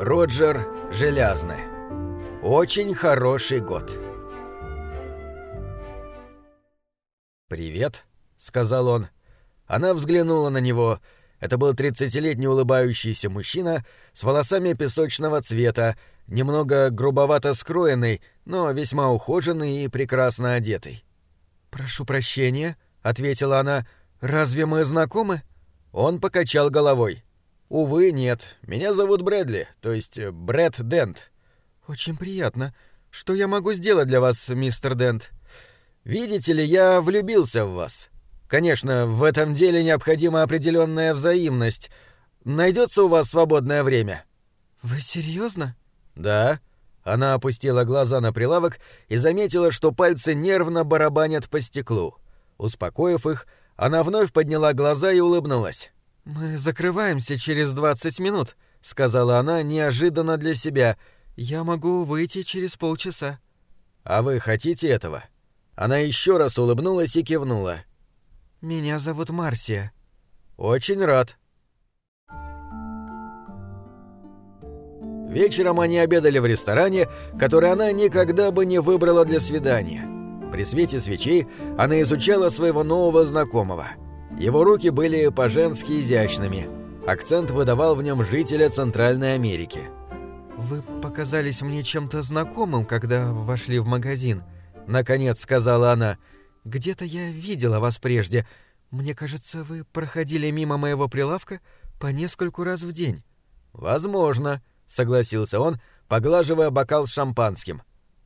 Роджер Желязный. Очень хороший год. «Привет», — сказал он. Она взглянула на него. Это был тридцатилетний улыбающийся мужчина с волосами песочного цвета, немного грубовато скроенный, но весьма ухоженный и прекрасно одетый. «Прошу прощения», — ответила она. «Разве мы знакомы?» Он покачал головой. «Увы, нет. Меня зовут Брэдли, то есть э, Брэд Дент». «Очень приятно. Что я могу сделать для вас, мистер Дент?» «Видите ли, я влюбился в вас. Конечно, в этом деле необходима определенная взаимность. Найдется у вас свободное время?» «Вы серьезно? «Да». Она опустила глаза на прилавок и заметила, что пальцы нервно барабанят по стеклу. Успокоив их, она вновь подняла глаза и улыбнулась. «Мы закрываемся через двадцать минут», — сказала она неожиданно для себя. «Я могу выйти через полчаса». «А вы хотите этого?» Она еще раз улыбнулась и кивнула. «Меня зовут Марсия». «Очень рад». Вечером они обедали в ресторане, который она никогда бы не выбрала для свидания. При свете свечей она изучала своего нового знакомого — его руки были по-женски изящными. Акцент выдавал в нем жителя Центральной Америки. «Вы показались мне чем-то знакомым, когда вошли в магазин», — наконец сказала она. «Где-то я видела вас прежде. Мне кажется, вы проходили мимо моего прилавка по нескольку раз в день». «Возможно», — согласился он, поглаживая бокал с шампанским.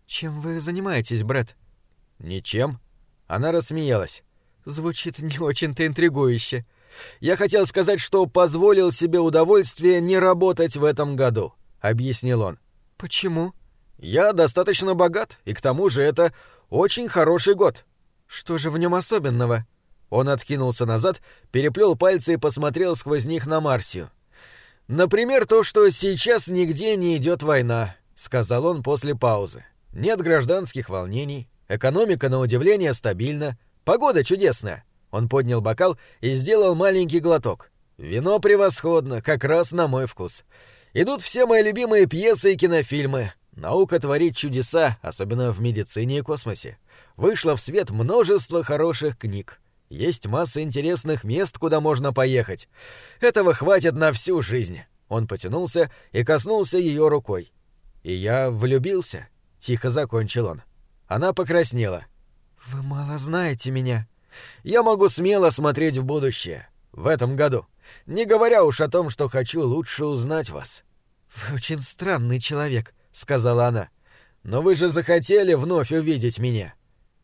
«Чем вы занимаетесь, Брэд?» «Ничем». Она рассмеялась. Звучит не очень-то интригующе. Я хотел сказать, что позволил себе удовольствие не работать в этом году, объяснил он. Почему? Я достаточно богат, и к тому же это очень хороший год. Что же в нем особенного? Он откинулся назад, переплел пальцы и посмотрел сквозь них на Марсию. Например, то, что сейчас нигде не идет война, сказал он после паузы. Нет гражданских волнений, экономика на удивление стабильна, Погода чудесная. Он поднял бокал и сделал маленький глоток. Вино превосходно, как раз на мой вкус. Идут все мои любимые пьесы и кинофильмы. Наука творит чудеса, особенно в медицине и космосе. Вышло в свет множество хороших книг. Есть масса интересных мест, куда можно поехать. Этого хватит на всю жизнь. Он потянулся и коснулся ее рукой. И я влюбился, тихо закончил он. Она покраснела. «Вы мало знаете меня». «Я могу смело смотреть в будущее. В этом году. Не говоря уж о том, что хочу лучше узнать вас». «Вы очень странный человек», — сказала она. «Но вы же захотели вновь увидеть меня».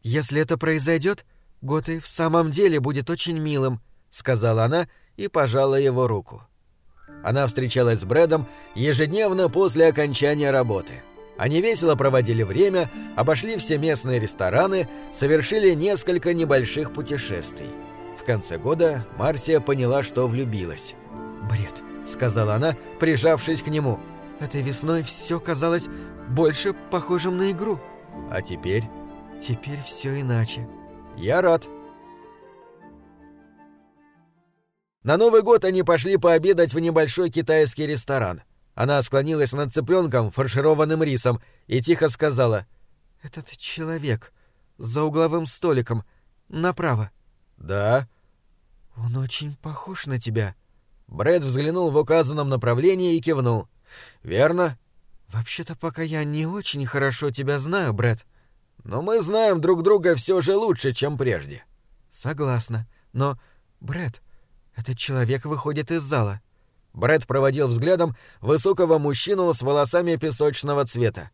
«Если это произойдет, год и в самом деле будет очень милым», — сказала она и пожала его руку. Она встречалась с Брэдом ежедневно после окончания работы. Они весело проводили время, обошли все местные рестораны, совершили несколько небольших путешествий. В конце года Марсия поняла, что влюбилась. «Бред», — сказала она, прижавшись к нему. «Этой весной все казалось больше похожим на игру». «А теперь?» «Теперь все иначе». «Я рад». На Новый год они пошли пообедать в небольшой китайский ресторан. Она склонилась над цыпленком, фаршированным рисом, и тихо сказала. «Этот человек за угловым столиком, направо». «Да». «Он очень похож на тебя». Брэд взглянул в указанном направлении и кивнул. «Верно». «Вообще-то пока я не очень хорошо тебя знаю, Брэд». «Но мы знаем друг друга все же лучше, чем прежде». «Согласна. Но, Брэд, этот человек выходит из зала». Брэд проводил взглядом высокого мужчину с волосами песочного цвета.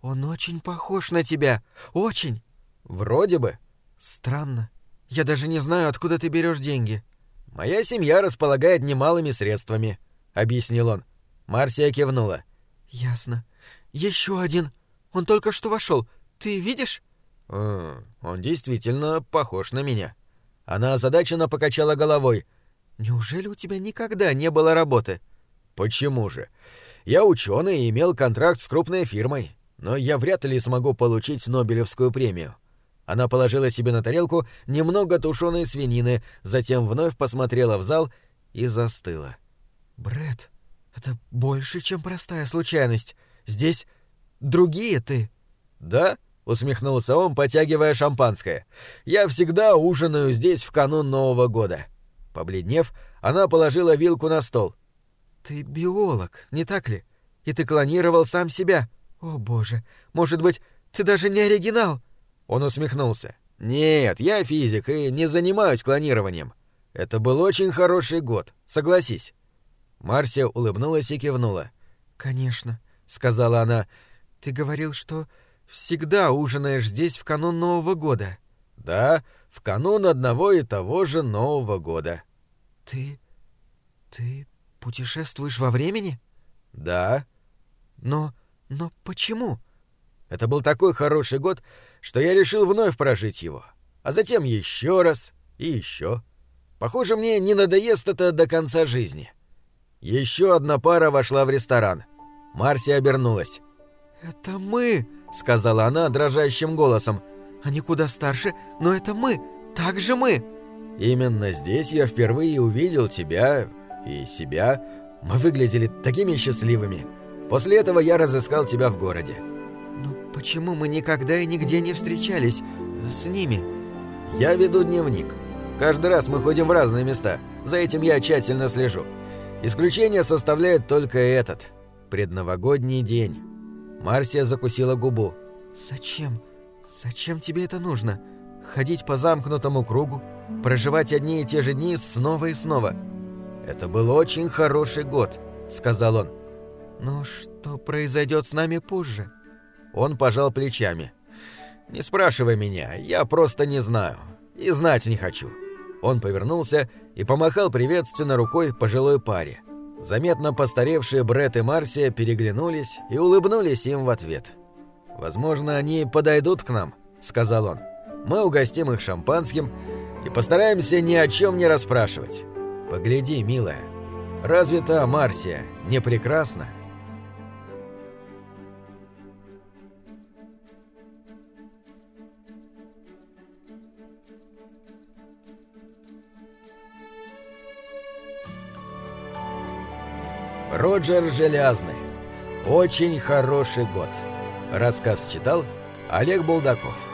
«Он очень похож на тебя. Очень!» «Вроде бы». «Странно. Я даже не знаю, откуда ты берешь деньги». «Моя семья располагает немалыми средствами», — объяснил он. Марсия кивнула. «Ясно. Еще один. Он только что вошел. Ты видишь?» «Он действительно похож на меня». Она озадаченно покачала головой — Неужели у тебя никогда не было работы? Почему же? Я ученый и имел контракт с крупной фирмой, но я вряд ли смогу получить Нобелевскую премию. Она положила себе на тарелку немного тушеной свинины, затем вновь посмотрела в зал и застыла. Бред, Это больше, чем простая случайность. Здесь другие ты. Да? усмехнулся он, потягивая шампанское. Я всегда ужинаю здесь в канун Нового года. Побледнев, она положила вилку на стол. Ты биолог, не так ли? И ты клонировал сам себя. О, боже, может быть, ты даже не оригинал? Он усмехнулся. Нет, я физик и не занимаюсь клонированием. Это был очень хороший год, согласись. Марсия улыбнулась и кивнула. Конечно, сказала она. Ты говорил, что всегда ужинаешь здесь в канун Нового года. Да, в канун одного и того же Нового года. Ты ты путешествуешь во времени? Да. Но но почему? Это был такой хороший год, что я решил вновь прожить его. А затем еще раз и еще. Похоже, мне не надоест это до конца жизни. Еще одна пара вошла в ресторан. Марси обернулась. «Это мы!» — сказала она дрожащим голосом. «Они куда старше, но это мы! Так же мы!» «Именно здесь я впервые увидел тебя и себя. Мы выглядели такими счастливыми. После этого я разыскал тебя в городе. Но почему мы никогда и нигде не встречались с ними? Я веду дневник. Каждый раз мы ходим в разные места. За этим я тщательно слежу. Исключение составляет только этот. Предновогодний день. Марсия закусила губу. Зачем? Зачем тебе это нужно? Ходить по замкнутому кругу, проживать одни и те же дни снова и снова. Это был очень хороший год, сказал он. Но что произойдет с нами позже? Он пожал плечами. Не спрашивай меня, я просто не знаю. И знать не хочу. Он повернулся и помахал приветственно рукой пожилой паре. Заметно постаревшие Бред и Марсия переглянулись и улыбнулись им в ответ. «Возможно, они подойдут к нам», — сказал он. «Мы угостим их шампанским и постараемся ни о чем не расспрашивать. Погляди, милая, разве та Марсия не прекрасна?» Роджер Железный. Очень хороший год. Рассказ читал Олег Булдаков.